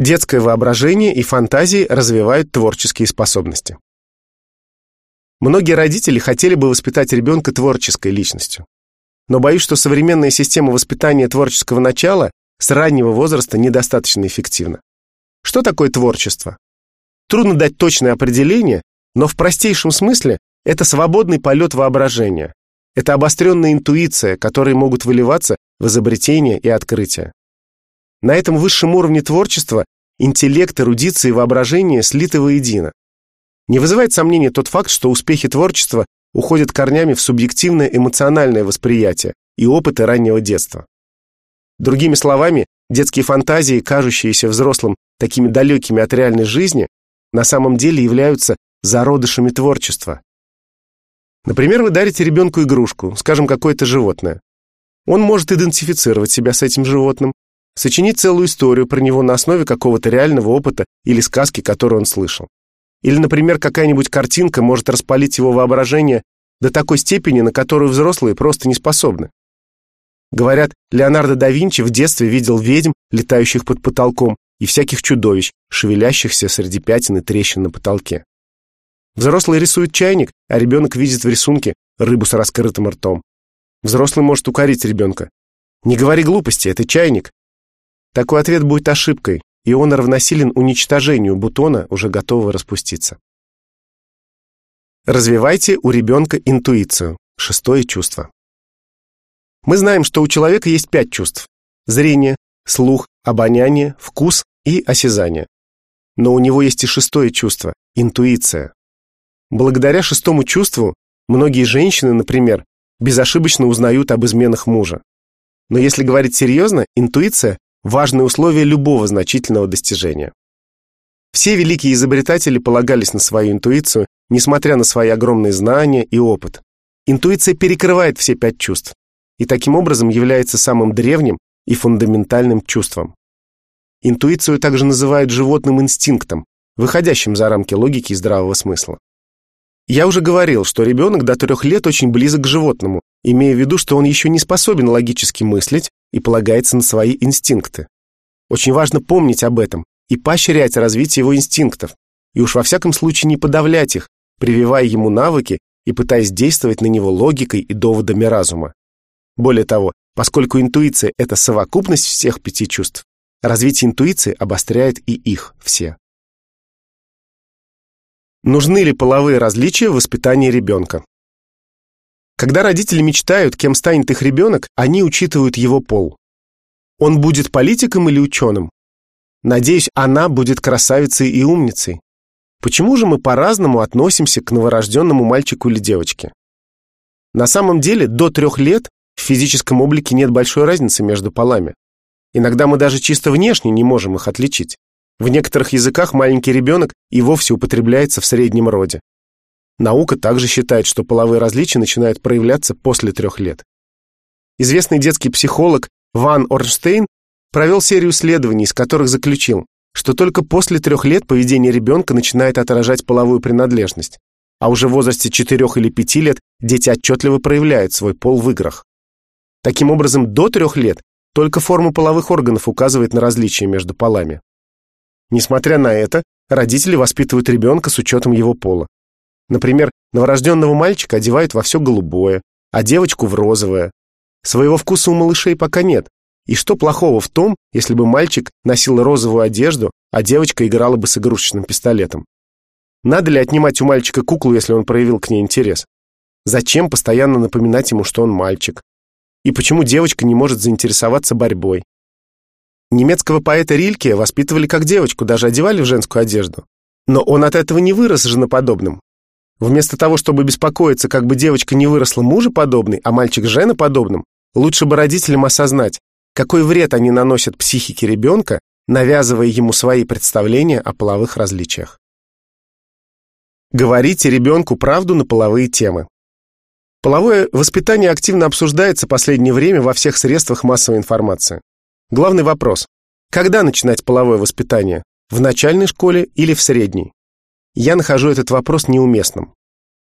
Детское воображение и фантазии развивают творческие способности. Многие родители хотели бы воспитать ребенка творческой личностью. Но боюсь, что современная система воспитания творческого начала с раннего возраста недостаточно эффективна. Что такое творчество? Трудно дать точное определение, но в простейшем смысле это свободный полет воображения. Это обостренная интуиция, которые могут выливаться в изобретения и открытия. На этом высшем уровне творчества интеллект, эрудиция и воображение слиты воедино. Не вызывает сомнения тот факт, что успехи творчества уходят корнями в субъективное эмоциональное восприятие и опыты раннего детства. Другими словами, детские фантазии, кажущиеся взрослым такими далекими от реальной жизни, на самом деле являются зародышами творчества. Например, вы дарите ребенку игрушку, скажем, какое-то животное. Он может идентифицировать себя с этим животным, сочинить целую историю про него на основе какого-то реального опыта или сказки, которую он слышал. Или, например, какая-нибудь картинка может распалить его воображение до такой степени, на которую взрослые просто не способны. Говорят, Леонардо да Винчи в детстве видел ведьм, летающих под потолком, и всяких чудовищ, шевелящихся среди пятен и трещин на потолке. Взрослый рисует чайник, а ребенок видит в рисунке рыбу с раскрытым ртом. Взрослый может укорить ребенка. «Не говори глупости, это чайник». Такой ответ будет ошибкой, и он равносилен уничтожению бутона, уже готового распуститься. Развивайте у ребенка интуицию, шестое чувство. Мы знаем, что у человека есть пять чувств. Зрение, слух, обоняние, вкус и осязание. Но у него есть и шестое чувство – интуиция. Благодаря шестому чувству многие женщины, например, безошибочно узнают об изменах мужа. Но если говорить серьезно, интуиция – важное условие любого значительного достижения. Все великие изобретатели полагались на свою интуицию, несмотря на свои огромные знания и опыт. Интуиция перекрывает все пять чувств и таким образом является самым древним и фундаментальным чувством. Интуицию также называют животным инстинктом, выходящим за рамки логики и здравого смысла. Я уже говорил, что ребенок до трех лет очень близок к животному, имея в виду, что он еще не способен логически мыслить и полагается на свои инстинкты. Очень важно помнить об этом и поощрять развитие его инстинктов, и уж во всяком случае не подавлять их, прививая ему навыки и пытаясь действовать на него логикой и доводами разума. Более того, поскольку интуиция – это совокупность всех пяти чувств, развитие интуиции обостряет и их все. Нужны ли половые различия в воспитании ребенка? Когда родители мечтают, кем станет их ребенок, они учитывают его пол. Он будет политиком или ученым? Надеюсь, она будет красавицей и умницей. Почему же мы по-разному относимся к новорожденному мальчику или девочке? На самом деле, до трех лет в физическом облике нет большой разницы между полами. Иногда мы даже чисто внешне не можем их отличить. В некоторых языках маленький ребенок и вовсе употребляется в среднем роде. Наука также считает, что половые различия начинают проявляться после трех лет. Известный детский психолог Ван Орнштейн провел серию исследований, из которых заключил, что только после трех лет поведение ребенка начинает отражать половую принадлежность, а уже в возрасте четырех или пяти лет дети отчетливо проявляют свой пол в играх. Таким образом, до трех лет только форма половых органов указывает на различия между полами. Несмотря на это, родители воспитывают ребенка с учетом его пола. Например, новорожденного мальчика одевают во все голубое, а девочку в розовое. Своего вкуса у малышей пока нет. И что плохого в том, если бы мальчик носил розовую одежду, а девочка играла бы с игрушечным пистолетом? Надо ли отнимать у мальчика куклу, если он проявил к ней интерес? Зачем постоянно напоминать ему, что он мальчик? И почему девочка не может заинтересоваться борьбой? Немецкого поэта Рильке воспитывали как девочку, даже одевали в женскую одежду. Но он от этого не вырос женоподобным. Вместо того, чтобы беспокоиться, как бы девочка не выросла мужеподобной, а мальчик женоподобным, лучше бы родителям осознать, какой вред они наносят психике ребенка, навязывая ему свои представления о половых различиях. Говорите ребенку правду на половые темы. Половое воспитание активно обсуждается последнее время во всех средствах массовой информации. Главный вопрос. Когда начинать половое воспитание? В начальной школе или в средней? Я нахожу этот вопрос неуместным.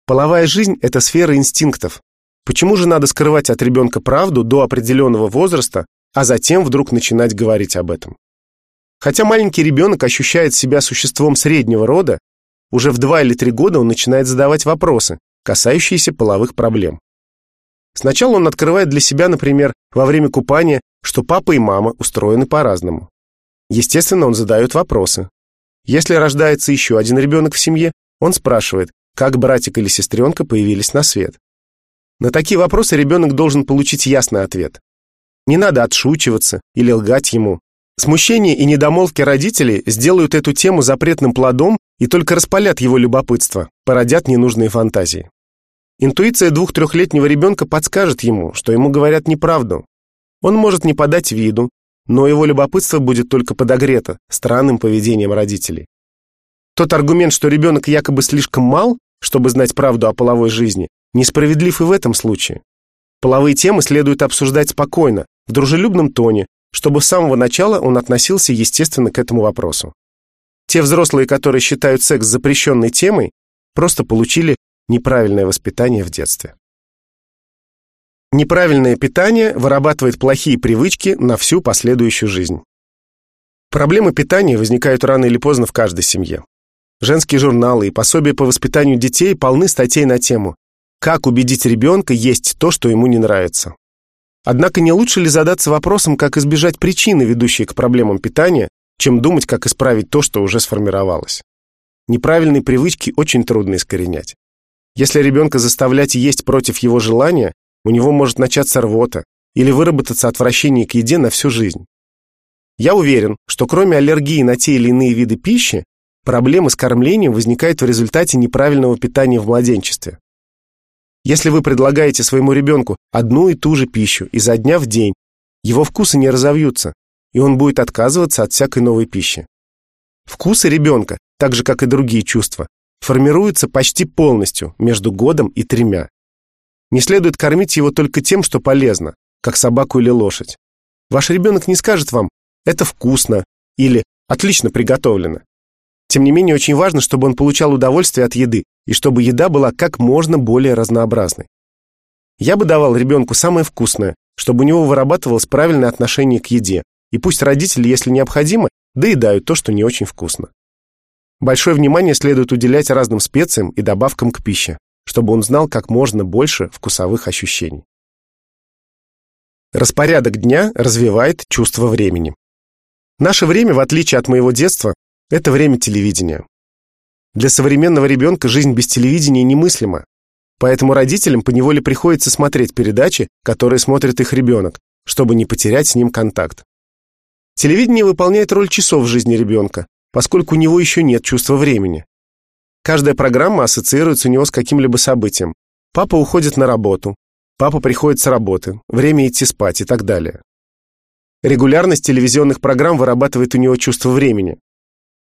Половая жизнь – это сфера инстинктов. Почему же надо скрывать от ребенка правду до определенного возраста, а затем вдруг начинать говорить об этом? Хотя маленький ребенок ощущает себя существом среднего рода, уже в два или три года он начинает задавать вопросы, касающиеся половых проблем. Сначала он открывает для себя, например, во время купания, что папа и мама устроены по-разному. Естественно, он задает вопросы. Если рождается еще один ребенок в семье, он спрашивает, как братик или сестренка появились на свет. На такие вопросы ребенок должен получить ясный ответ. Не надо отшучиваться или лгать ему. Смущение и недомолвки родителей сделают эту тему запретным плодом и только распалят его любопытство, породят ненужные фантазии. Интуиция двух-трехлетнего ребенка подскажет ему, что ему говорят неправду. Он может не подать виду, но его любопытство будет только подогрето странным поведением родителей. Тот аргумент, что ребенок якобы слишком мал, чтобы знать правду о половой жизни, несправедлив и в этом случае. Половые темы следует обсуждать спокойно, в дружелюбном тоне, чтобы с самого начала он относился естественно к этому вопросу. Те взрослые, которые считают секс запрещенной темой, просто получили неправильное воспитание в детстве. Неправильное питание вырабатывает плохие привычки на всю последующую жизнь. Проблемы питания возникают рано или поздно в каждой семье. Женские журналы и пособия по воспитанию детей полны статей на тему «Как убедить ребенка есть то, что ему не нравится». Однако не лучше ли задаться вопросом, как избежать причины, ведущие к проблемам питания, чем думать, как исправить то, что уже сформировалось? Неправильные привычки очень трудно искоренять. Если ребенка заставлять есть против его желания, у него может начаться рвота или выработаться отвращение к еде на всю жизнь. Я уверен, что кроме аллергии на те или иные виды пищи, проблемы с кормлением возникают в результате неправильного питания в младенчестве. Если вы предлагаете своему ребенку одну и ту же пищу изо дня в день, его вкусы не разовьются, и он будет отказываться от всякой новой пищи. Вкусы ребенка, так же как и другие чувства, формируются почти полностью между годом и тремя. Не следует кормить его только тем, что полезно, как собаку или лошадь. Ваш ребенок не скажет вам «это вкусно» или «отлично приготовлено». Тем не менее, очень важно, чтобы он получал удовольствие от еды и чтобы еда была как можно более разнообразной. Я бы давал ребенку самое вкусное, чтобы у него вырабатывалось правильное отношение к еде, и пусть родители, если необходимо, доедают то, что не очень вкусно. Большое внимание следует уделять разным специям и добавкам к пище, чтобы он знал как можно больше вкусовых ощущений. Распорядок дня развивает чувство времени. Наше время, в отличие от моего детства, это время телевидения. Для современного ребенка жизнь без телевидения немыслима, поэтому родителям поневоле приходится смотреть передачи, которые смотрит их ребенок, чтобы не потерять с ним контакт. Телевидение выполняет роль часов в жизни ребенка, поскольку у него еще нет чувства времени. Каждая программа ассоциируется у него с каким-либо событием. Папа уходит на работу, папа приходит с работы, время идти спать и так далее. Регулярность телевизионных программ вырабатывает у него чувство времени.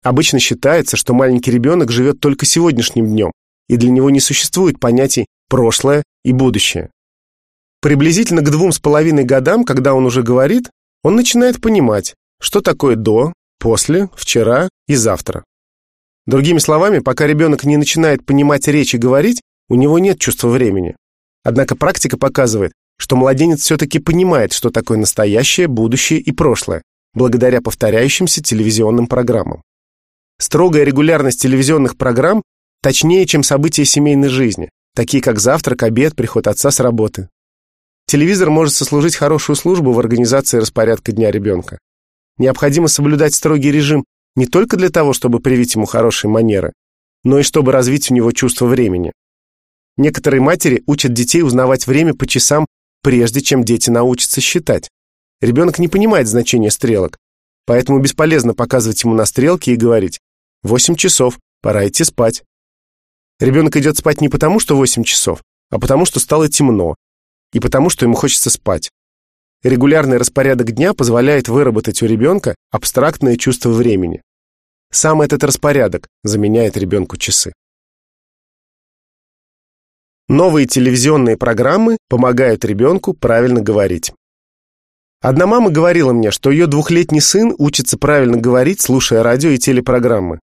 Обычно считается, что маленький ребенок живет только сегодняшним днем, и для него не существует понятий «прошлое» и «будущее». Приблизительно к двум с половиной годам, когда он уже говорит, он начинает понимать, что такое «до», «после», «вчера» и «завтра». Другими словами, пока ребенок не начинает понимать речь и говорить, у него нет чувства времени. Однако практика показывает, что младенец все-таки понимает, что такое настоящее, будущее и прошлое, благодаря повторяющимся телевизионным программам. Строгая регулярность телевизионных программ точнее, чем события семейной жизни, такие как завтрак, обед, приход отца с работы. Телевизор может сослужить хорошую службу в организации распорядка дня ребенка. Необходимо соблюдать строгий режим не только для того, чтобы привить ему хорошие манеры, но и чтобы развить у него чувство времени. Некоторые матери учат детей узнавать время по часам, прежде чем дети научатся считать. Ребенок не понимает значения стрелок, поэтому бесполезно показывать ему на стрелки и говорить Восемь часов, пора идти спать. Ребенок идет спать не потому, что восемь часов, а потому, что стало темно, и потому, что ему хочется спать. Регулярный распорядок дня позволяет выработать у ребенка абстрактное чувство времени. Сам этот распорядок заменяет ребенку часы. Новые телевизионные программы помогают ребенку правильно говорить. Одна мама говорила мне, что ее двухлетний сын учится правильно говорить, слушая радио и телепрограммы.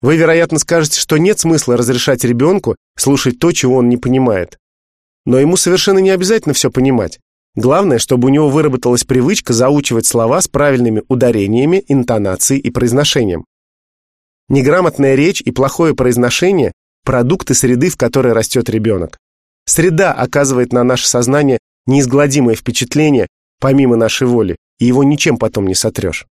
Вы, вероятно, скажете, что нет смысла разрешать ребенку слушать то, чего он не понимает. Но ему совершенно не обязательно все понимать. Главное, чтобы у него выработалась привычка заучивать слова с правильными ударениями, интонацией и произношением. Неграмотная речь и плохое произношение – продукты среды, в которой растет ребенок. Среда оказывает на наше сознание неизгладимое впечатление, помимо нашей воли, и его ничем потом не сотрешь.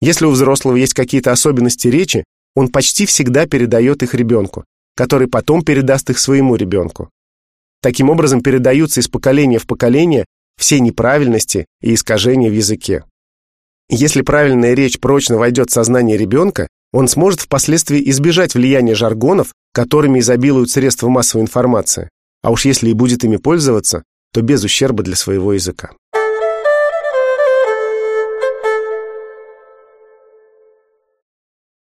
Если у взрослого есть какие-то особенности речи, он почти всегда передает их ребенку, который потом передаст их своему ребенку. Таким образом передаются из поколения в поколение все неправильности и искажения в языке. Если правильная речь прочно войдет в сознание ребенка, он сможет впоследствии избежать влияния жаргонов, которыми изобилуют средства массовой информации. А уж если и будет ими пользоваться, то без ущерба для своего языка.